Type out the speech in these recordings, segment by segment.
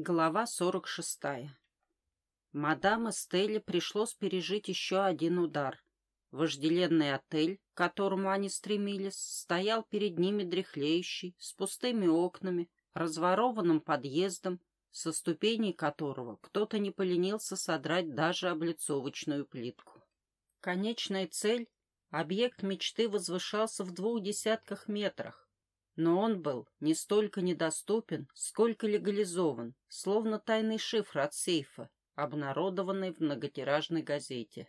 Глава 46. Мадам Эстелле пришлось пережить еще один удар. Вожделенный отель, к которому они стремились, стоял перед ними дряхлеющий, с пустыми окнами, разворованным подъездом, со ступеней которого кто-то не поленился содрать даже облицовочную плитку. Конечная цель, объект мечты возвышался в двух десятках метрах, но он был не столько недоступен, сколько легализован, словно тайный шифр от сейфа, обнародованный в многотиражной газете.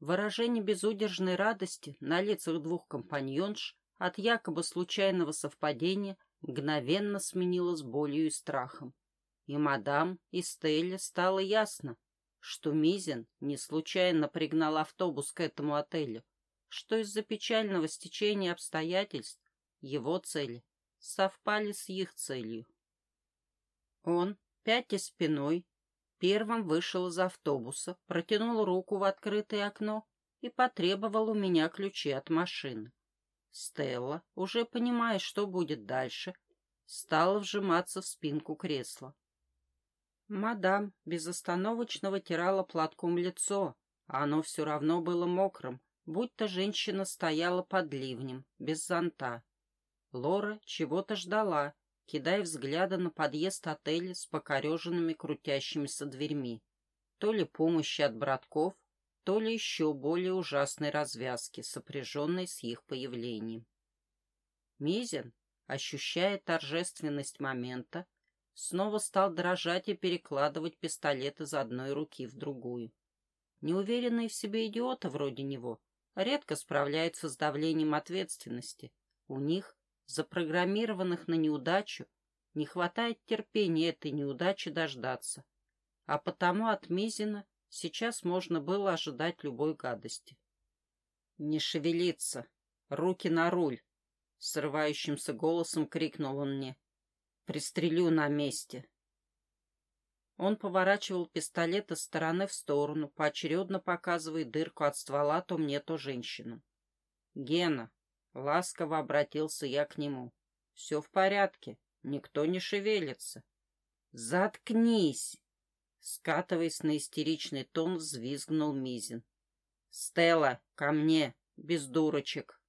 Выражение безудержной радости на лицах двух компаньонш от якобы случайного совпадения мгновенно сменилось болью и страхом. И мадам, и Стелле стало ясно, что Мизин не случайно пригнал автобус к этому отелю, что из-за печального стечения обстоятельств его цели совпали с их целью. Он, пятя спиной, первым вышел из автобуса, протянул руку в открытое окно и потребовал у меня ключи от машины. Стелла, уже понимая, что будет дальше, стала вжиматься в спинку кресла. Мадам безостановочно вытирала платком лицо, а оно все равно было мокрым, будто женщина стояла под ливнем, без зонта. Лора чего-то ждала, кидая взгляды на подъезд отеля с покореженными крутящимися дверьми. То ли помощи от братков, то ли еще более ужасной развязки, сопряженной с их появлением. Мизин, ощущая торжественность момента, снова стал дрожать и перекладывать пистолет из одной руки в другую. Неуверенные в себе идиоты вроде него редко справляются с давлением ответственности. У них запрограммированных на неудачу, не хватает терпения этой неудачи дождаться. А потому от Мизина сейчас можно было ожидать любой гадости. «Не шевелиться! Руки на руль!» — срывающимся голосом крикнул он мне. «Пристрелю на месте!» Он поворачивал пистолет из стороны в сторону, поочередно показывая дырку от ствола то мне, то женщинам. «Гена, Ласково обратился я к нему. «Все в порядке, никто не шевелится». «Заткнись!» Скатываясь на истеричный тон, взвизгнул Мизин. «Стелла, ко мне, без дурочек!»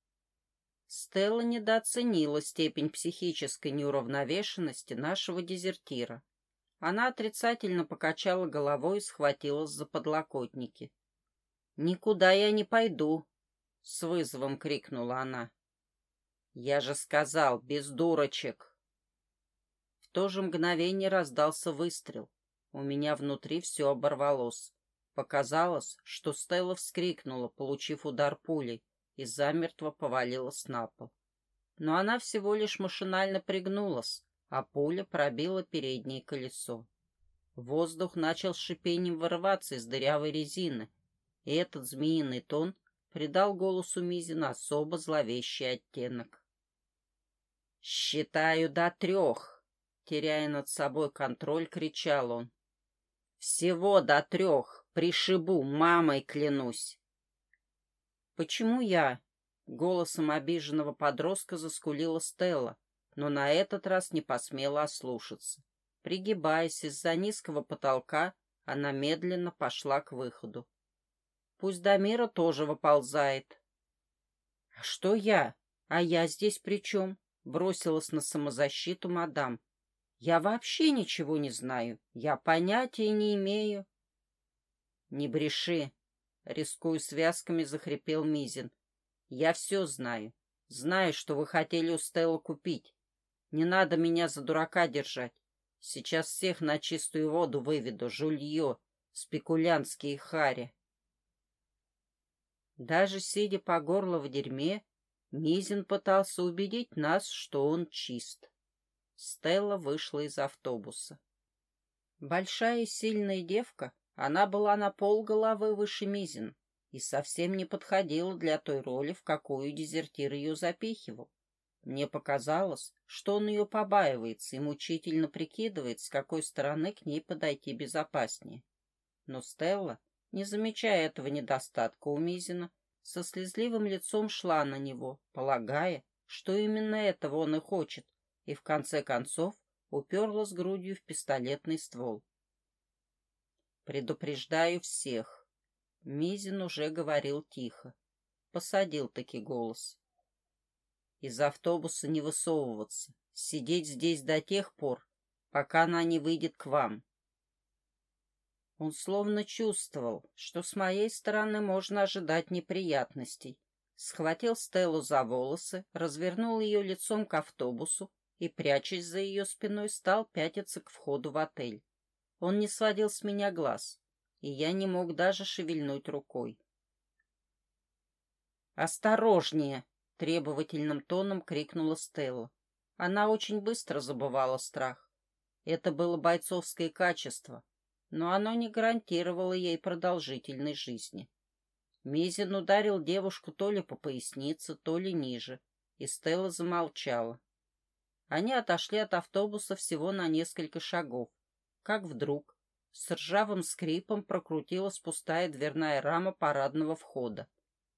Стелла недооценила степень психической неуравновешенности нашего дезертира. Она отрицательно покачала головой и схватилась за подлокотники. «Никуда я не пойду!» — с вызовом крикнула она. «Я же сказал, без дурочек!» В то же мгновение раздался выстрел. У меня внутри все оборвалось. Показалось, что Стелла вскрикнула, получив удар пулей, и замертво повалилась на пол. Но она всего лишь машинально пригнулась, а пуля пробила переднее колесо. Воздух начал с шипением вырываться из дырявой резины, и этот змеиный тон придал голосу Мизина особо зловещий оттенок. «Считаю до трех!» Теряя над собой контроль, кричал он. «Всего до трех! Пришибу, мамой клянусь!» «Почему я?» Голосом обиженного подростка заскулила Стелла, но на этот раз не посмела ослушаться. Пригибаясь из-за низкого потолка, она медленно пошла к выходу. Пусть Дамира тоже выползает. — А что я? А я здесь при чем? Бросилась на самозащиту мадам. «Я вообще ничего не знаю. Я понятия не имею». «Не бреши!» — рискуя связками, захрипел Мизин. «Я все знаю. Знаю, что вы хотели у Стелла купить. Не надо меня за дурака держать. Сейчас всех на чистую воду выведу, жулье, спекулянтские хари». Даже сидя по горло в дерьме, Мизин пытался убедить нас, что он чист. Стелла вышла из автобуса. Большая и сильная девка, она была на пол головы выше Мизин и совсем не подходила для той роли, в какую дезертир ее запихивал. Мне показалось, что он ее побаивается и мучительно прикидывает, с какой стороны к ней подойти безопаснее. Но Стелла, не замечая этого недостатка у Мизина, со слезливым лицом шла на него, полагая, что именно этого он и хочет, и в конце концов уперлась грудью в пистолетный ствол. «Предупреждаю всех!» Мизин уже говорил тихо. Посадил таки голос. «Из автобуса не высовываться, сидеть здесь до тех пор, пока она не выйдет к вам». Он словно чувствовал, что с моей стороны можно ожидать неприятностей. Схватил Стеллу за волосы, развернул ее лицом к автобусу и, прячась за ее спиной, стал пятиться к входу в отель. Он не сводил с меня глаз, и я не мог даже шевельнуть рукой. «Осторожнее!» — требовательным тоном крикнула Стелла. Она очень быстро забывала страх. Это было бойцовское качество, но оно не гарантировало ей продолжительной жизни. Мизин ударил девушку то ли по пояснице, то ли ниже, и Стелла замолчала. Они отошли от автобуса всего на несколько шагов, как вдруг с ржавым скрипом прокрутилась пустая дверная рама парадного входа,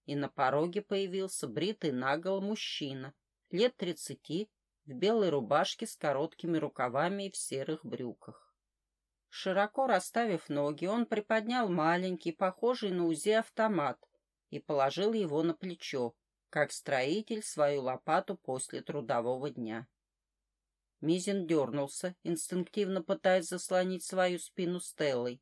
и на пороге появился бритый наголо мужчина, лет тридцати, в белой рубашке с короткими рукавами и в серых брюках. Широко расставив ноги, он приподнял маленький, похожий на УЗИ автомат, и положил его на плечо, как строитель свою лопату после трудового дня. Мизин дернулся, инстинктивно пытаясь заслонить свою спину Стеллой.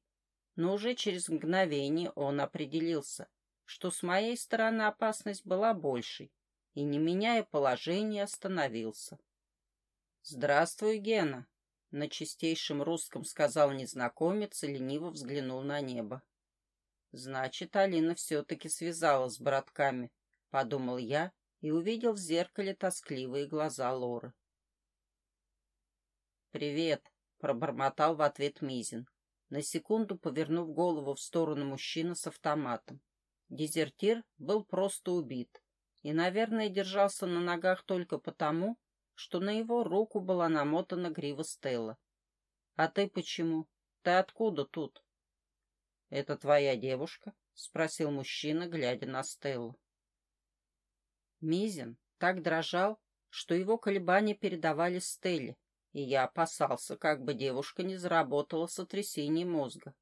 Но уже через мгновение он определился, что с моей стороны опасность была большей, и, не меняя положения, остановился. «Здравствуй, Гена!» — на чистейшем русском сказал незнакомец и лениво взглянул на небо. «Значит, Алина все-таки связалась с братками», — подумал я и увидел в зеркале тоскливые глаза Лоры. «Привет», — пробормотал в ответ Мизин, на секунду повернув голову в сторону мужчины с автоматом. Дезертир был просто убит и, наверное, держался на ногах только потому, что на его руку была намотана грива Стелла. «А ты почему? Ты откуда тут?» «Это твоя девушка?» — спросил мужчина, глядя на Стеллу. Мизин так дрожал, что его колебания передавали Стелле, и я опасался, как бы девушка не заработала сотрясение мозга.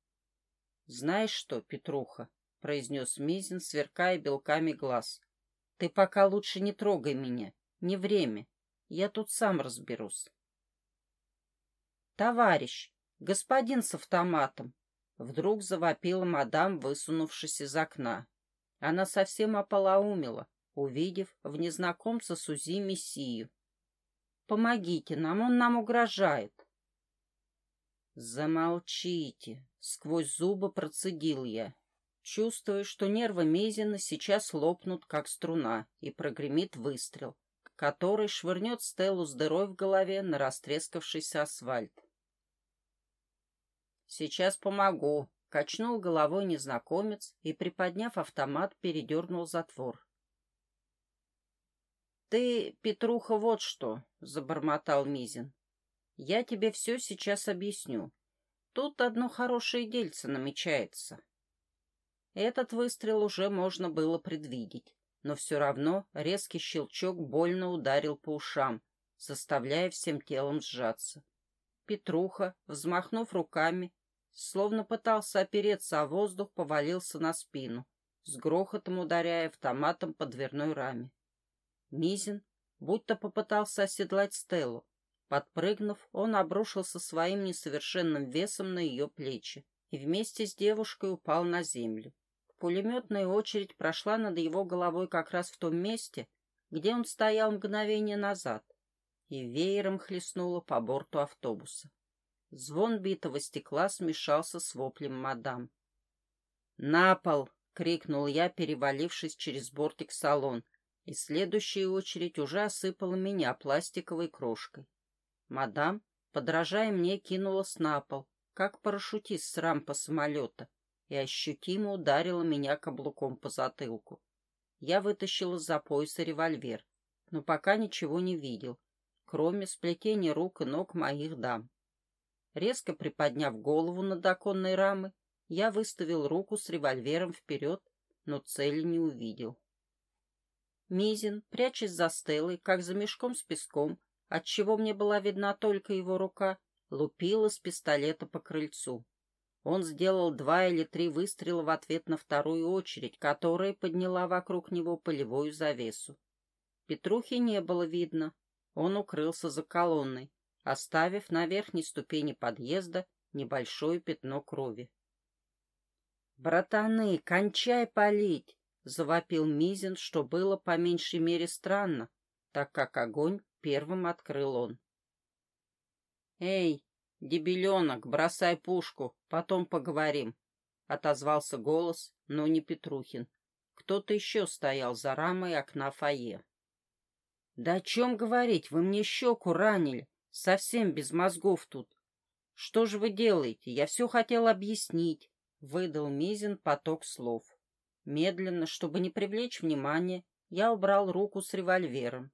«Знаешь что, Петруха?» — произнес Мизин, сверкая белками глаз. «Ты пока лучше не трогай меня. Не время. Я тут сам разберусь». «Товарищ, господин с автоматом!» Вдруг завопила мадам, высунувшись из окна. Она совсем ополоумела, увидев в незнакомце Сузи Мессию. Помогите нам, он нам угрожает. Замолчите, сквозь зубы процедил я, чувствуя, что нервы Мезина сейчас лопнут, как струна, и прогремит выстрел, который швырнет Стеллу с дырой в голове на растрескавшийся асфальт. «Сейчас помогу», — качнул головой незнакомец и, приподняв автомат, передернул затвор. «Ты, Петруха, вот что», — забормотал Мизин. «Я тебе все сейчас объясню. Тут одно хорошее дельце намечается». Этот выстрел уже можно было предвидеть, но все равно резкий щелчок больно ударил по ушам, заставляя всем телом сжаться. Петруха, взмахнув руками, словно пытался опереться о воздух, повалился на спину, с грохотом ударяя автоматом по дверной раме. Мизин будто попытался оседлать Стеллу. Подпрыгнув, он обрушился своим несовершенным весом на ее плечи и вместе с девушкой упал на землю. Пулеметная очередь прошла над его головой как раз в том месте, где он стоял мгновение назад, и веером хлестнула по борту автобуса. Звон битого стекла смешался с воплем мадам. «На пол!» — крикнул я, перевалившись через бортик салон — и следующая очередь уже осыпала меня пластиковой крошкой. Мадам, подражая мне, кинулась на пол, как парашютист с рампа самолета, и ощутимо ударила меня каблуком по затылку. Я вытащил из-за пояса револьвер, но пока ничего не видел, кроме сплетения рук и ног моих дам. Резко приподняв голову над оконной рамой, я выставил руку с револьвером вперед, но цели не увидел. Мизин, прячась за стелой, как за мешком с песком, отчего мне была видна только его рука, лупил из пистолета по крыльцу. Он сделал два или три выстрела в ответ на вторую очередь, которая подняла вокруг него полевую завесу. Петрухи не было видно. Он укрылся за колонной, оставив на верхней ступени подъезда небольшое пятно крови. «Братаны, кончай палить!» — завопил Мизин, что было по меньшей мере странно, так как огонь первым открыл он. «Эй, дебеленок, бросай пушку, потом поговорим», — отозвался голос, но не Петрухин. Кто-то еще стоял за рамой окна фойе. «Да о чем говорить? Вы мне щеку ранили. Совсем без мозгов тут. Что же вы делаете? Я все хотел объяснить», — выдал Мизин поток слов. Медленно, чтобы не привлечь внимания, я убрал руку с револьвером.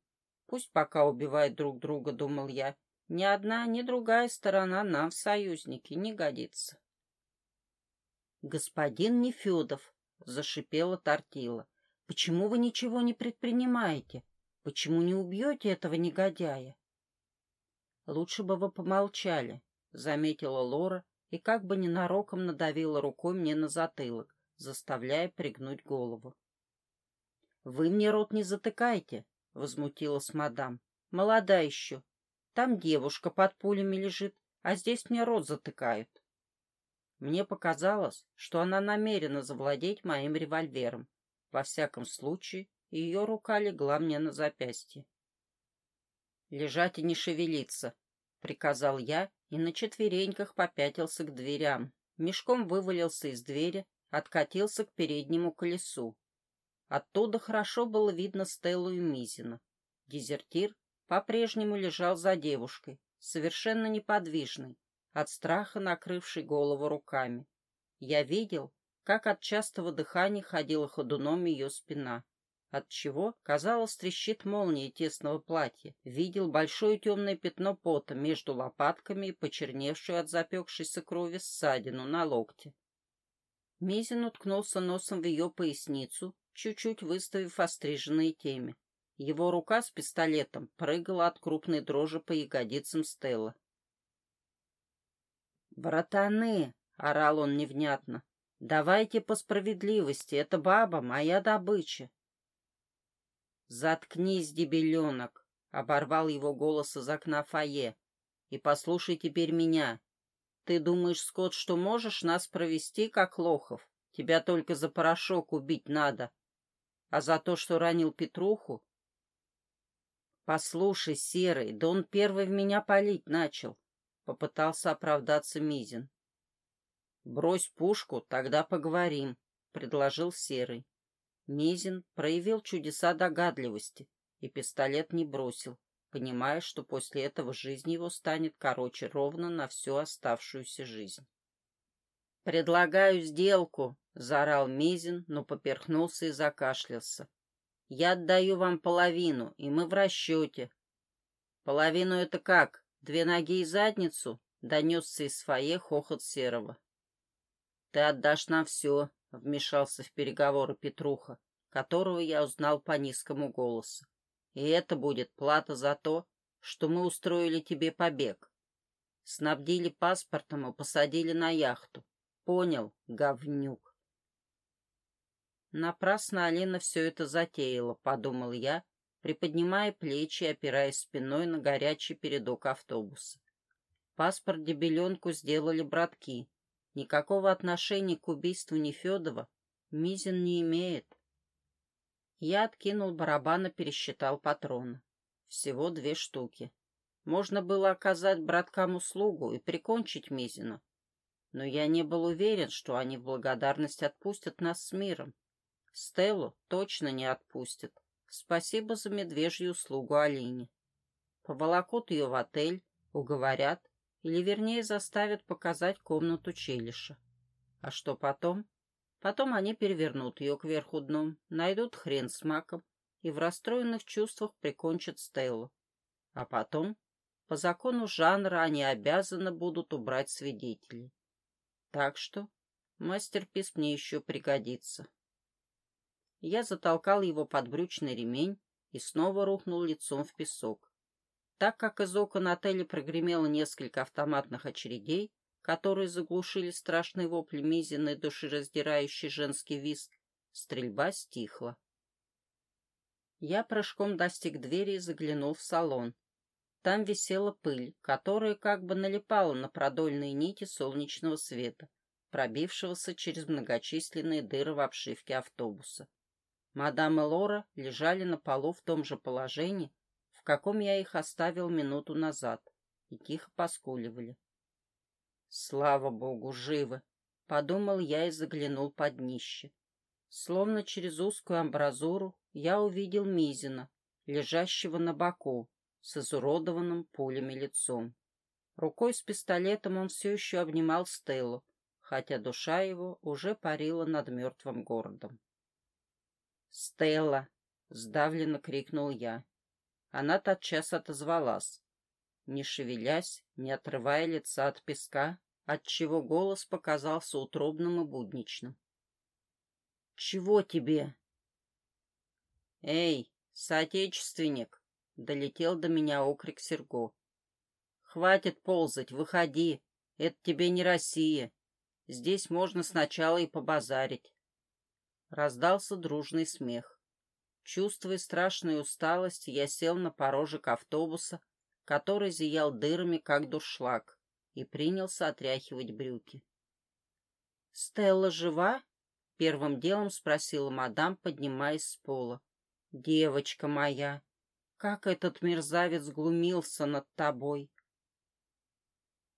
Пусть пока убивают друг друга, думал я. Ни одна, ни другая сторона нам в союзники не годится. «Господин Нефедов», — зашипела Тортила, — «почему вы ничего не предпринимаете? Почему не убьете этого негодяя? Лучше бы вы помолчали, заметила Лора и как бы ненароком надавила рукой мне на затылок, заставляя пригнуть голову. Вы мне рот не затыкайте, возмутилась мадам. Молода еще. Там девушка под пулями лежит, а здесь мне рот затыкают. Мне показалось, что она намерена завладеть моим револьвером. Во всяком случае, ее рука легла мне на запястье. «Лежать и не шевелиться», — приказал я и на четвереньках попятился к дверям. Мешком вывалился из двери, откатился к переднему колесу. Оттуда хорошо было видно Стеллу и Мизина. Дезертир по-прежнему лежал за девушкой, совершенно неподвижный, от страха накрывший голову руками. Я видел, как от частого дыхания ходила ходуном ее спина отчего, казалось, трещит молния тесного платья. Видел большое темное пятно пота между лопатками и почерневшую от запекшейся крови ссадину на локте. Мизин уткнулся носом в ее поясницу, чуть-чуть выставив остриженные темя. Его рука с пистолетом прыгала от крупной дрожи по ягодицам Стелла. «Братаны!» — орал он невнятно. «Давайте по справедливости, это баба, моя добыча. «Заткнись, дебеленок!» — оборвал его голос из окна фойе. «И послушай теперь меня. Ты думаешь, Скотт, что можешь нас провести, как лохов? Тебя только за порошок убить надо. А за то, что ранил Петруху? Послушай, Серый, да он первый в меня палить начал. Попытался оправдаться Мизин. Брось пушку, тогда поговорим, предложил Серый. Мизин проявил чудеса догадливости и пистолет не бросил, понимая, что после этого жизнь его станет короче ровно на всю оставшуюся жизнь. «Предлагаю сделку», — заорал Мизин, но поперхнулся и закашлялся. «Я отдаю вам половину, и мы в расчете». «Половину это как? Две ноги и задницу?» — донесся из фойе хохот Серого. «Ты отдашь нам все», — вмешался в переговоры Петруха, которого я узнал по низкому голосу. «И это будет плата за то, что мы устроили тебе побег. Снабдили паспортом и посадили на яхту. Понял, говнюк?» Напрасно Алина все это затеяла, подумал я, приподнимая плечи и опираясь спиной на горячий передок автобуса. Паспорт дебеленку сделали братки, Никакого отношения к убийству Нефедова Мизин не имеет. Я откинул барабан и пересчитал патроны. Всего две штуки. Можно было оказать браткам услугу и прикончить Мизина. Но я не был уверен, что они в благодарность отпустят нас с миром. Стеллу точно не отпустят. Спасибо за медвежью услугу Алине. Поволокут ее в отель, уговорят, или, вернее, заставят показать комнату Челиша. А что потом? Потом они перевернут ее кверху дном, найдут хрен с маком и в расстроенных чувствах прикончат Стеллу. А потом, по закону жанра, они обязаны будут убрать свидетелей. Так что мастер-пис мне еще пригодится. Я затолкал его под брючный ремень и снова рухнул лицом в песок. так как из окон отеля прогремело несколько автоматных очередей, которые заглушили страшный вопль Мизины душераздирающий женский визг, стрельба стихла. Я прыжком достиг двери и заглянул в салон. Там висела пыль, которая как бы налипала на продольные нити солнечного света, пробившегося через многочисленные дыры в обшивке автобуса. Мадам и Лора лежали на полу в том же положении, в каком я их оставил минуту назад, и тихо поскуливали. «Слава богу, живы!» — подумал я и заглянул под днище. Словно через узкую амбразуру я увидел Мизина, лежащего на боку, с изуродованным пулями лицом. Рукой с пистолетом он все еще обнимал Стеллу, хотя душа его уже парила над мертвым городом. «Стелла!» — сдавленно крикнул я. Она тотчас отозвалась, не шевелясь, не отрывая лица от песка, отчего голос показался утробным и будничным. «Чего тебе?» «Эй, соотечественник!» — долетел до меня окрик Серго. «Хватит ползать, выходи, это тебе не Россия. Здесь можно сначала и побазарить». Раздался дружный смех. Чувствуя страшную усталость, я сел на порожек автобуса, который зиял дырами, как дуршлаг, и принялся отряхивать брюки. «Стелла жива?» — первым делом спросила мадам, поднимаясь с пола. «Девочка моя, как этот мерзавец глумился над тобой!»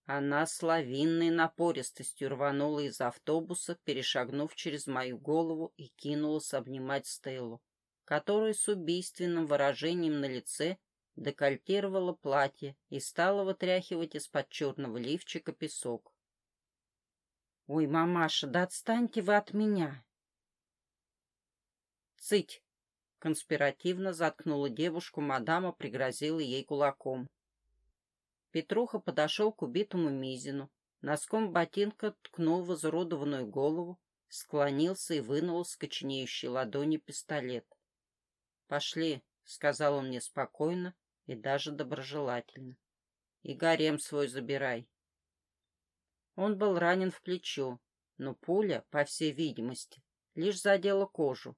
Она с лавинной напористостью рванула из автобуса, перешагнув через мою голову и кинулась обнимать Стеллу которая с убийственным выражением на лице декольтировала платье и стала вытряхивать из-под черного лифчика песок. «Ой, мамаша, да отстаньте вы от меня!» «Цыть!» — конспиративно заткнула девушку, мадама пригрозила ей кулаком. Петруха подошел к убитому Мизину, носком ботинка ткнул в изуродованную голову, склонился и вынул из коченеющей ладони пистолет. «Пошли», — сказал он мне спокойно и даже доброжелательно. «И гарем свой забирай». Он был ранен в плечо, но пуля, по всей видимости, лишь задела кожу.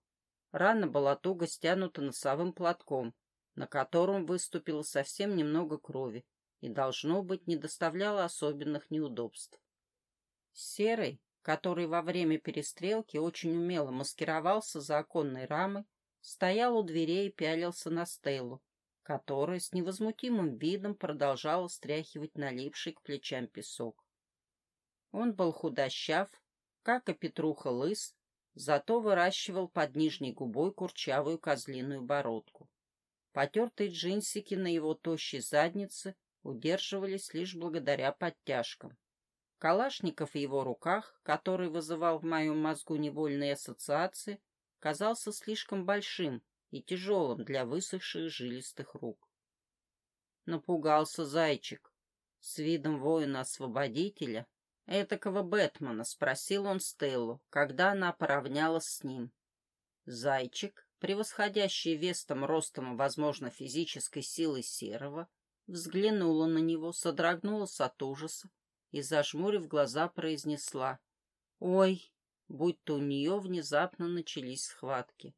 Рана была туго стянута носовым платком, на котором выступило совсем немного крови и, должно быть, не доставляло особенных неудобств. Серый, который во время перестрелки очень умело маскировался за оконной рамой, стоял у дверей и пялился на Стеллу, которая с невозмутимым видом продолжала стряхивать налипший к плечам песок. Он был худощав, как и Петруха лыс, зато выращивал под нижней губой курчавую козлиную бородку. Потертые джинсики на его тощей заднице удерживались лишь благодаря подтяжкам. Калашников в его руках, который вызывал в моем мозгу невольные ассоциации, казался слишком большим и тяжелым для высохших жилистых рук. Напугался зайчик. С видом воина-освободителя, этакого Бэтмена, спросил он Стеллу, когда она поравнялась с ним. Зайчик, превосходящий вестом, ростом и, возможно, физической силой серого, взглянула на него, содрогнулась от ужаса и, зажмурив глаза, произнесла «Ой, будто у нее внезапно начались схватки.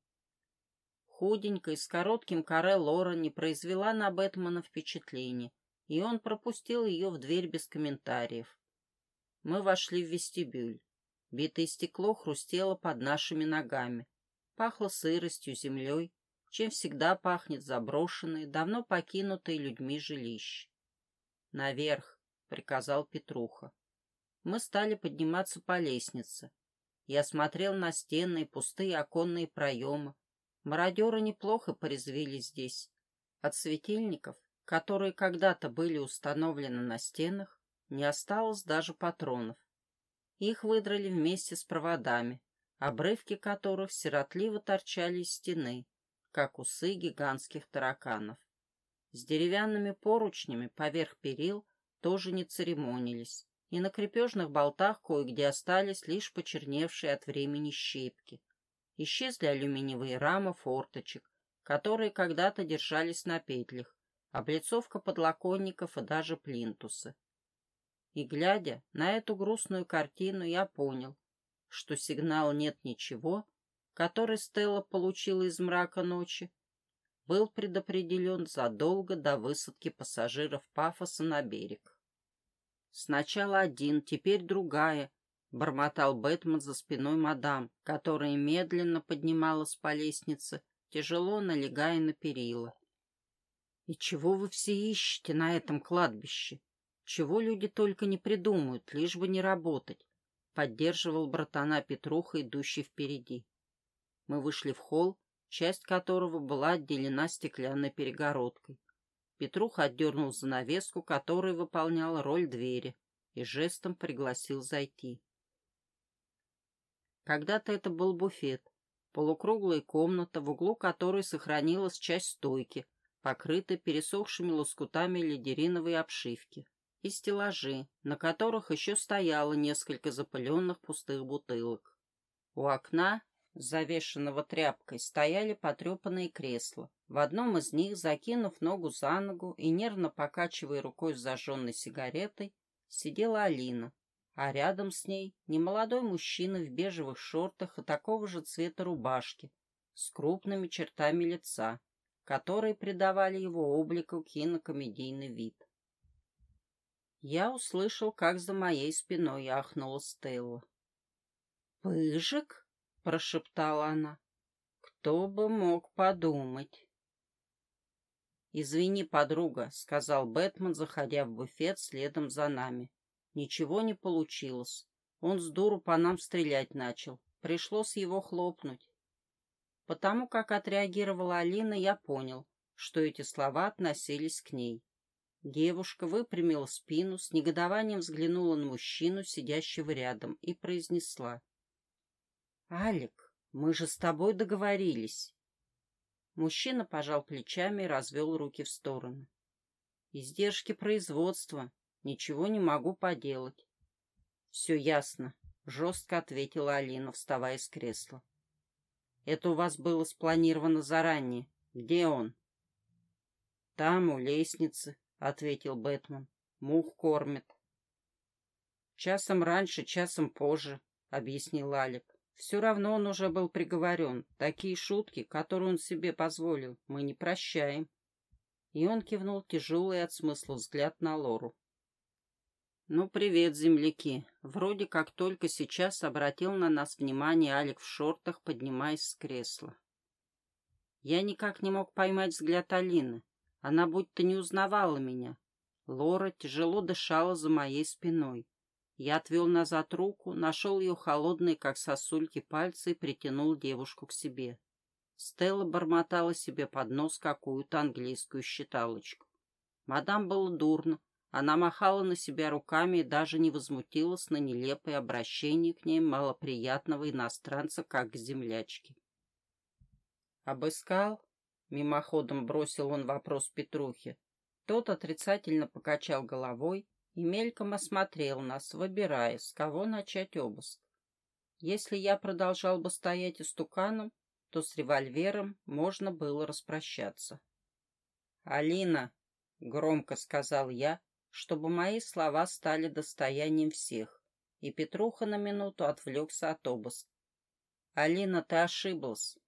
Худенькая с коротким каре Лора не произвела на Бэтмена впечатления, и он пропустил ее в дверь без комментариев. Мы вошли в вестибюль. Битое стекло хрустело под нашими ногами. Пахло сыростью, землей, чем всегда пахнет заброшенное, давно покинутое людьми жилище. «Наверх», — приказал Петруха. Мы стали подниматься по лестнице. Я смотрел на стены и пустые оконные проемы. Мародеры неплохо порезвили здесь. От светильников, которые когда-то были установлены на стенах, не осталось даже патронов. Их выдрали вместе с проводами, обрывки которых сиротливо торчали из стены, как усы гигантских тараканов. С деревянными поручнями поверх перил тоже не церемонились и на крепежных болтах кое-где остались лишь почерневшие от времени щепки. Исчезли алюминиевые рамы форточек, которые когда-то держались на петлях, облицовка подлоконников и даже плинтусы. И, глядя на эту грустную картину, я понял, что сигнал «нет ничего», который Стелла получила из мрака ночи, был предопределен задолго до высадки пассажиров пафоса на берег. Сначала один, теперь другая, — бормотал Бэтмен за спиной мадам, которая медленно поднималась по лестнице, тяжело налегая на перила. «И чего вы все ищете на этом кладбище? Чего люди только не придумают, лишь бы не работать?» — поддерживал братана Петруха, идущий впереди. Мы вышли в холл, часть которого была отделена стеклянной перегородкой. Петруха отдернул занавеску, которая выполняла роль двери, и жестом пригласил зайти. Когда-то это был буфет, полукруглая комната, в углу которой сохранилась часть стойки, покрытая пересохшими лоскутами лидериновой обшивки, и стеллажи, на которых еще стояло несколько запыленных пустых бутылок. У окна завешенного тряпкой, стояли потрепанные кресла. В одном из них, закинув ногу за ногу и нервно покачивая рукой с зажженной сигаретой, сидела Алина, а рядом с ней немолодой мужчина в бежевых шортах и такого же цвета рубашки, с крупными чертами лица, которые придавали его облику кинокомедийный вид. Я услышал, как за моей спиной ахнула Стелла. «Пыжик?» Прошептала она. Кто бы мог подумать? «Извини, подруга», — сказал Бэтмен, заходя в буфет следом за нами. «Ничего не получилось. Он с дуру по нам стрелять начал. Пришлось его хлопнуть». Потому как отреагировала Алина, я понял, что эти слова относились к ней. Девушка выпрямила спину, с негодованием взглянула на мужчину, сидящего рядом, и произнесла. «Алик, мы же с тобой договорились». Мужчина пожал плечами и развел руки в стороны. «Издержки производства. Ничего не могу поделать». «Все ясно», — жестко ответила Алина, вставая с кресла. «Это у вас было спланировано заранее. Где он?» «Там, у лестницы», — ответил Бэтмен. «Мух кормит». «Часом раньше, часом позже», — объяснил Алик. Все равно он уже был приговорен. Такие шутки, которые он себе позволил, мы не прощаем. И он кивнул тяжелый от смысла взгляд на Лору. «Ну, привет, земляки. Вроде как только сейчас обратил на нас внимание Алик в шортах, поднимаясь с кресла. Я никак не мог поймать взгляд Алины. Она будто не узнавала меня. Лора тяжело дышала за моей спиной. Я отвел назад руку, нашел ее холодные, как сосульки, пальцы и притянул девушку к себе. Стелла бормотала себе под нос какую-то английскую считалочку. Мадам было дурно. Она махала на себя руками и даже не возмутилась на нелепое обращение к ней малоприятного иностранца, как к землячке. «Обыскал?» — мимоходом бросил он вопрос Петрухе. Тот отрицательно покачал головой, и мельком осмотрел нас, выбирая, с кого начать обыск. Если я продолжал бы стоять истуканом, то с револьвером можно было распрощаться. «Алина!» — громко сказал я, чтобы мои слова стали достоянием всех, и Петруха на минуту отвлекся от обыска. «Алина, ты ошиблась!»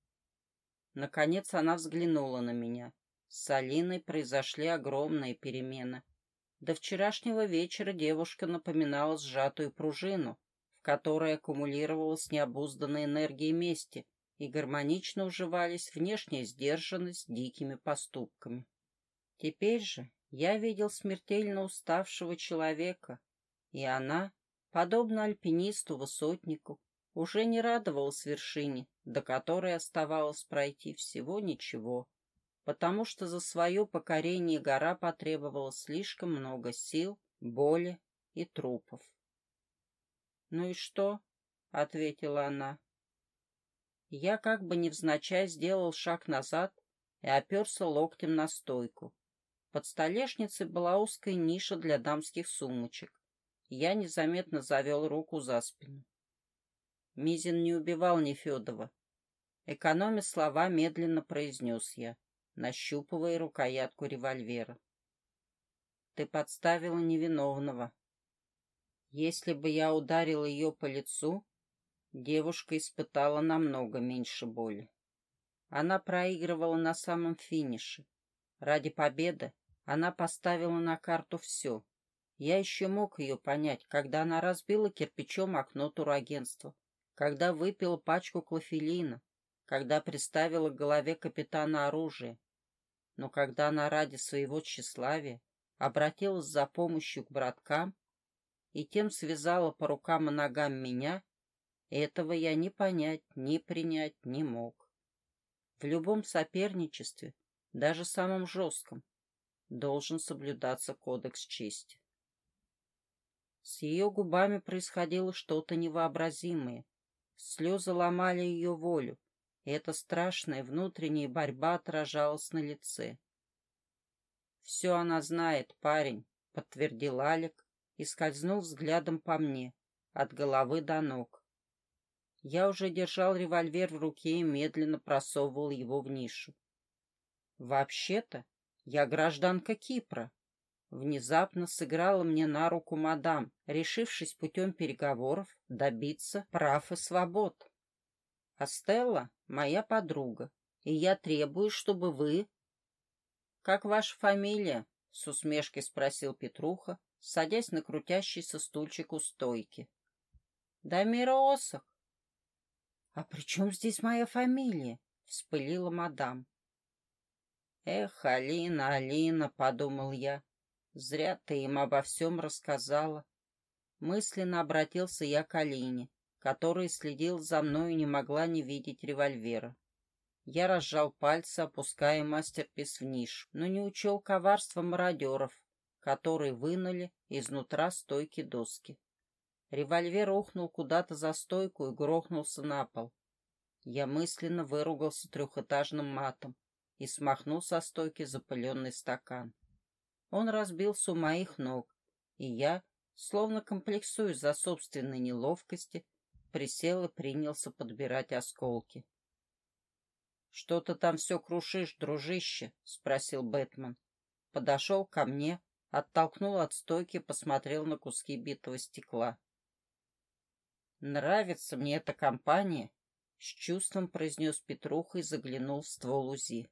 Наконец она взглянула на меня. С Алиной произошли огромные перемены. До вчерашнего вечера девушка напоминала сжатую пружину, в которой аккумулировалась необузданная энергия мести, и гармонично уживались внешняя сдержанность с дикими поступками. Теперь же я видел смертельно уставшего человека, и она, подобно альпинисту-высотнику, уже не радовалась вершине, до которой оставалось пройти всего ничего потому что за свое покорение гора потребовала слишком много сил, боли и трупов. «Ну и что?» — ответила она. Я как бы невзначай сделал шаг назад и оперся локтем на стойку. Под столешницей была узкая ниша для дамских сумочек. Я незаметно завел руку за спину. Мизин не убивал Нефедова. Экономя слова, медленно произнес я. Нащупывая рукоятку револьвера. Ты подставила невиновного. Если бы я ударил ее по лицу, девушка испытала намного меньше боли. Она проигрывала на самом финише. Ради победы она поставила на карту все. Я еще мог ее понять, когда она разбила кирпичом окно турагентства, когда выпила пачку клофелина, когда приставила к голове капитана оружие. Но когда она ради своего тщеславия обратилась за помощью к браткам и тем связала по рукам и ногам меня, этого я ни понять, ни принять не мог. В любом соперничестве, даже самом жестком, должен соблюдаться кодекс чести. С ее губами происходило что-то невообразимое. Слезы ломали ее волю, и эта страшная внутренняя борьба отражалась на лице. «Все она знает, парень», — подтвердил Алик и скользнул взглядом по мне, от головы до ног. Я уже держал револьвер в руке и медленно просовывал его в нишу. «Вообще-то я гражданка Кипра», — внезапно сыграла мне на руку мадам, решившись путем переговоров добиться прав и свобод. «А Стелла — моя подруга, и я требую, чтобы вы...» «Как ваша фамилия?» — с усмешкой спросил Петруха, садясь на крутящийся стульчик у стойки. «Дамира Осах», «А при чем здесь моя фамилия?» — вспылила мадам. «Эх, Алина, Алина!» — подумал я. «Зря ты им обо всем рассказала». Мысленно обратился я к Алине, которая следил за мной и не могла не видеть револьвера. Я разжал пальцы, опуская мастерпис в нишу, но не учел коварства мародеров, которые вынули изнутра стойки доски. Револьвер ухнул куда-то за стойку и грохнулся на пол. Я мысленно выругался трехэтажным матом и смахнул со стойки запыленный стакан. Он разбился у моих ног, и я, словно комплексуя за собственной неловкости, присел и принялся подбирать осколки. — Что ты там все крушишь, дружище? — спросил Бэтмен. Подошел ко мне, оттолкнул от стойки, посмотрел на куски битого стекла. «Нравится мне эта компания», — с чувством произнес Петруха и заглянул в ствол УЗИ.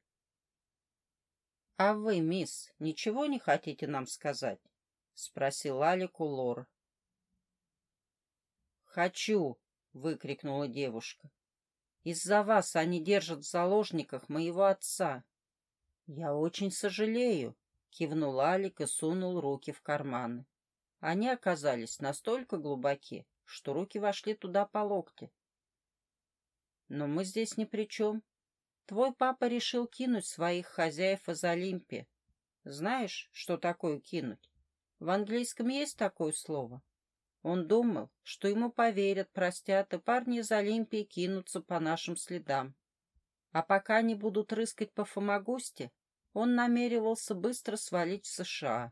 «А вы, мисс, ничего не хотите нам сказать?» — спросил Алик у Лор. «Хочу!» — выкрикнула девушка. «Из-за вас они держат в заложниках моего отца». «Я очень сожалею», — кивнул Алик и сунул руки в карманы. Они оказались настолько глубоки, что руки вошли туда по локте. Но мы здесь ни при чем. Твой папа решил кинуть своих хозяев из Олимпии. Знаешь, что такое кинуть? В английском есть такое слово. Он думал, что ему поверят, простят, и парни из Олимпии кинутся по нашим следам. А пока они будут рыскать по Фомагусте, он намеревался быстро свалить в США.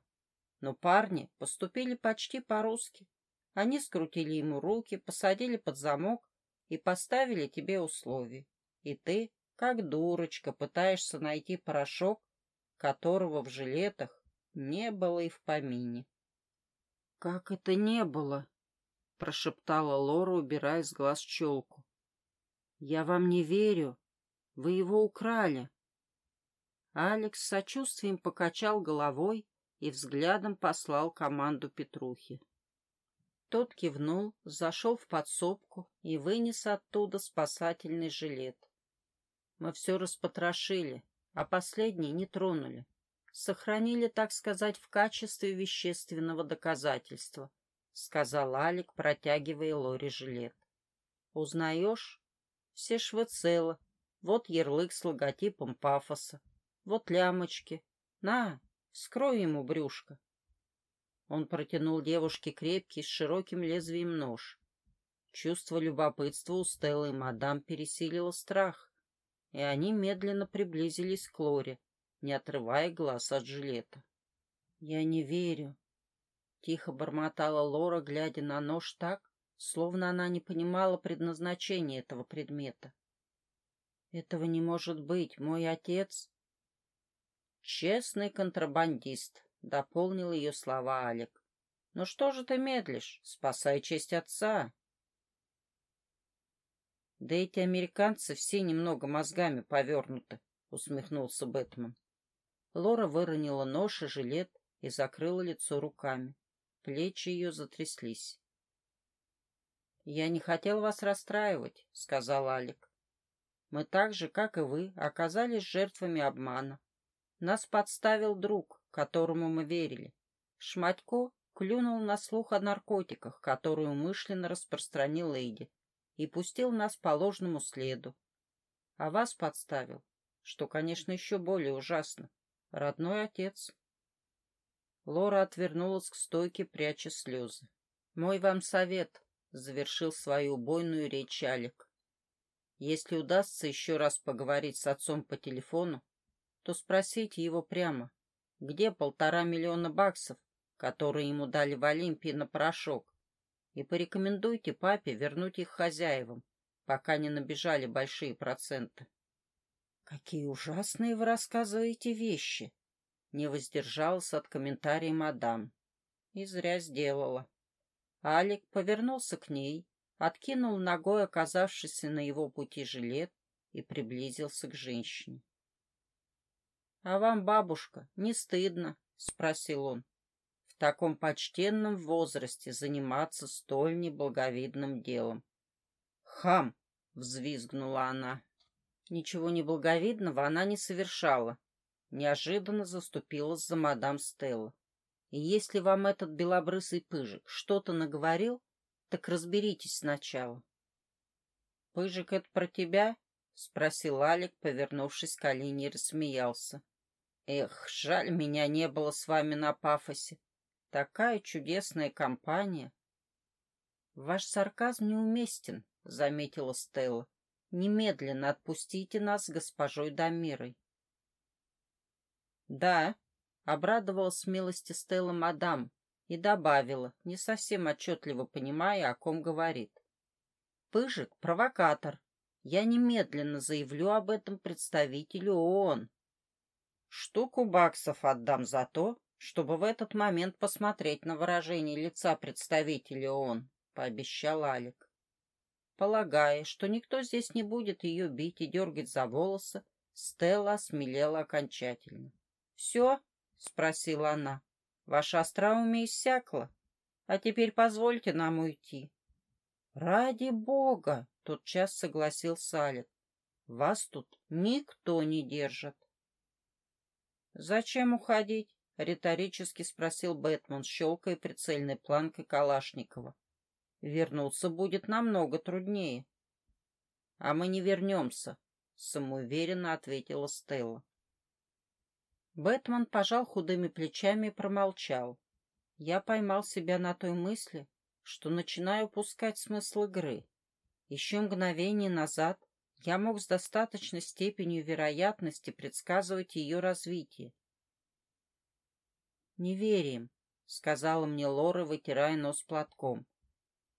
Но парни поступили почти по-русски. Они скрутили ему руки, посадили под замок и поставили тебе условия. И ты, как дурочка, пытаешься найти порошок, которого в жилетах не было и в помине. — Как это не было? — прошептала Лора, убирая с глаз челку. — Я вам не верю. Вы его украли. Алекс с сочувствием покачал головой и взглядом послал команду Петрухи. Тот кивнул, зашел в подсобку и вынес оттуда спасательный жилет. Мы все распотрошили, а последний не тронули. Сохранили, так сказать, в качестве вещественного доказательства, — сказал Алик, протягивая Лори жилет. Узнаешь? Все швы целы. Вот ярлык с логотипом пафоса. Вот лямочки. На, скрой ему брюшко. Он протянул девушке крепкий с широким лезвием нож. Чувство любопытства у Стеллы и мадам пересилило страх, и они медленно приблизились к Лоре, не отрывая глаз от жилета. — Я не верю, — тихо бормотала Лора, глядя на нож так, словно она не понимала предназначения этого предмета. — Этого не может быть, мой отец... Честный контрабандист, — дополнил ее слова Алик. Ну что же ты медлишь? Спасай честь отца. Да эти американцы все немного мозгами повернуты, — усмехнулся Бэтмен. Лора выронила нож и жилет и закрыла лицо руками. Плечи ее затряслись. «Я не хотел вас расстраивать», — сказал Алик. «Мы так же, как и вы, оказались жертвами обмана. Нас подставил друг, которому мы верили. Шматько клюнул на слух о наркотиках, которые умышленно распространил Лейди, и пустил нас по ложному следу. А вас подставил, что, конечно, еще более ужасно, родной отец. Лора отвернулась к стойке, пряча слезы. «Мой вам совет», — завершил свою убойную речь Алик. «Если удастся еще раз поговорить с отцом по телефону, то спросите его прямо, где полтора миллиона баксов, которые ему дали в Олимпии на порошок, и порекомендуйте папе вернуть их хозяевам, пока не набежали большие проценты. — Какие ужасные вы рассказываете вещи! — не воздержалась от комментария мадам. И зря сделала. Алик повернулся к ней, откинул ногой оказавшийся на его пути жилет и приблизился к женщине. — А вам, бабушка, не стыдно? — спросил он в таком почтенном возрасте заниматься столь неблаговидным делом. «Хам!» — взвизгнула она. Ничего неблаговидного она не совершала. Неожиданно заступилась за мадам Стелла. И если вам этот белобрысый пыжик что-то наговорил, так разберитесь сначала. — Пыжик, это про тебя? — спросил Алик, повернувшись к Алине и рассмеялся. — Эх, жаль, меня не было с вами на пафосе. Такая чудесная компания. Ваш сарказм неуместен, заметила Стелла. Немедленно отпустите нас с госпожой Дамирой. Да, обрадовалась смелости Стелла мадам и добавила, не совсем отчетливо понимая, о ком говорит. Пыжик — провокатор. Я немедленно заявлю об этом представителю ООН. Штуку баксов отдам за то, чтобы в этот момент посмотреть на выражение лица представителя ООН, — пообещал Алик. Полагая, что никто здесь не будет ее бить и дергать за волосы, Стелла осмелела окончательно. — Все? — спросила она. — Ваша остроумие иссякла. А теперь позвольте нам уйти. — Ради бога! — тотчас согласился Алик. — Вас тут никто не держит. — Зачем уходить? — риторически спросил Бэтмен, щелкая прицельной планкой Калашникова. «Вернуться будет намного труднее». «А мы не вернемся», — самоуверенно ответила Стелла. Бэтмен пожал худыми плечами и промолчал. Я поймал себя на той мысли, что начинаю пускать смысл игры. Еще мгновение назад я мог с достаточной степенью вероятности предсказывать ее развитие, «Не верим», — сказала мне Лора, вытирая нос платком.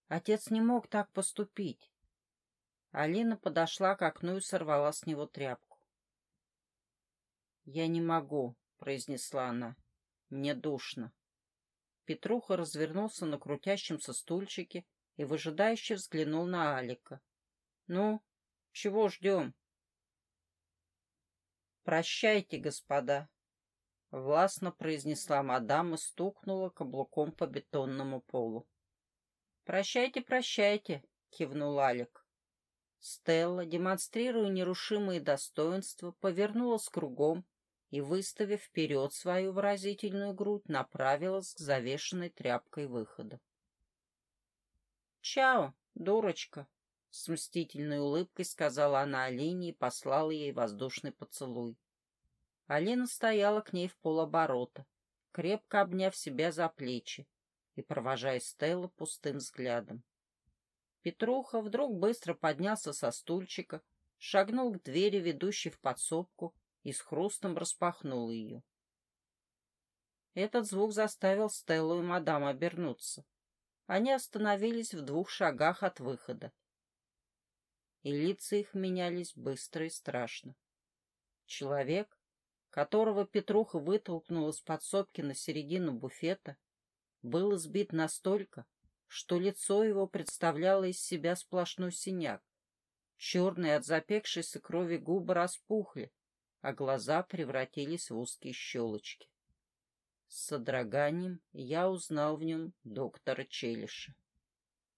«Отец не мог так поступить». Алина подошла к окну и сорвала с него тряпку. «Я не могу», — произнесла она. «Мне душно». Петруха развернулся на крутящемся стульчике и выжидающе взглянул на Алика. «Ну, чего ждем?» «Прощайте, господа», Властно произнесла мадам и стукнула каблуком по бетонному полу. «Прощайте, прощайте», — кивнул Алик. Стелла, демонстрируя нерушимые достоинства, повернулась кругом и, выставив вперед свою выразительную грудь, направилась к завешенной тряпкой выхода. «Чао, дурочка!» — с мстительной улыбкой сказала она Алине и послала ей воздушный поцелуй. Алина стояла к ней в полоборота, крепко обняв себя за плечи и провожая Стеллу пустым взглядом. Петруха вдруг быстро поднялся со стульчика, шагнул к двери, ведущей в подсобку, и с хрустом распахнул ее. Этот звук заставил Стеллу и мадам обернуться. Они остановились в двух шагах от выхода. И лица их менялись быстро и страшно. Человек, которого Петруха вытолкнул из подсобки на середину буфета, был избит настолько, что лицо его представляло из себя сплошной синяк. Черные от запекшейся крови губы распухли, а глаза превратились в узкие щелочки. С содроганием я узнал в нем доктора Челиша.